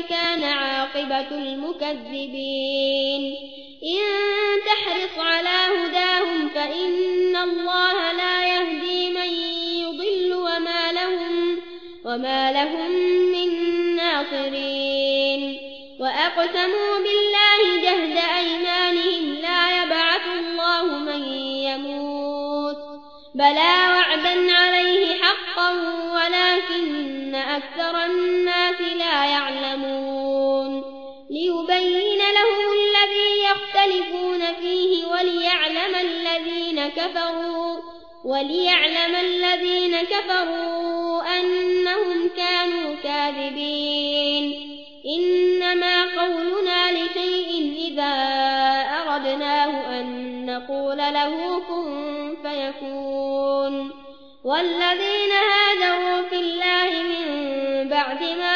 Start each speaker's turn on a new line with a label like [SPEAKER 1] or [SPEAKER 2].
[SPEAKER 1] كان عاقبة المكذبين. إن تحرص على هداهم فإن الله لا يهدي من يضل وما لهم, وما لهم من ناصرين. وأقسموا بالله جهد أيمانهم لا يبعث الله من يموت. بلى وعدا عليه حقا ولكن أكثر الناس ليبين لهم الذي يختلفون فيه وليعلم الذين كفروا وليعلم الذين كفروا أنهم كانوا كاذبين. إنما قولنا لشيء إذا أردناه أن نقول له كن فيكون. والذين هادوا في الله من بعد ما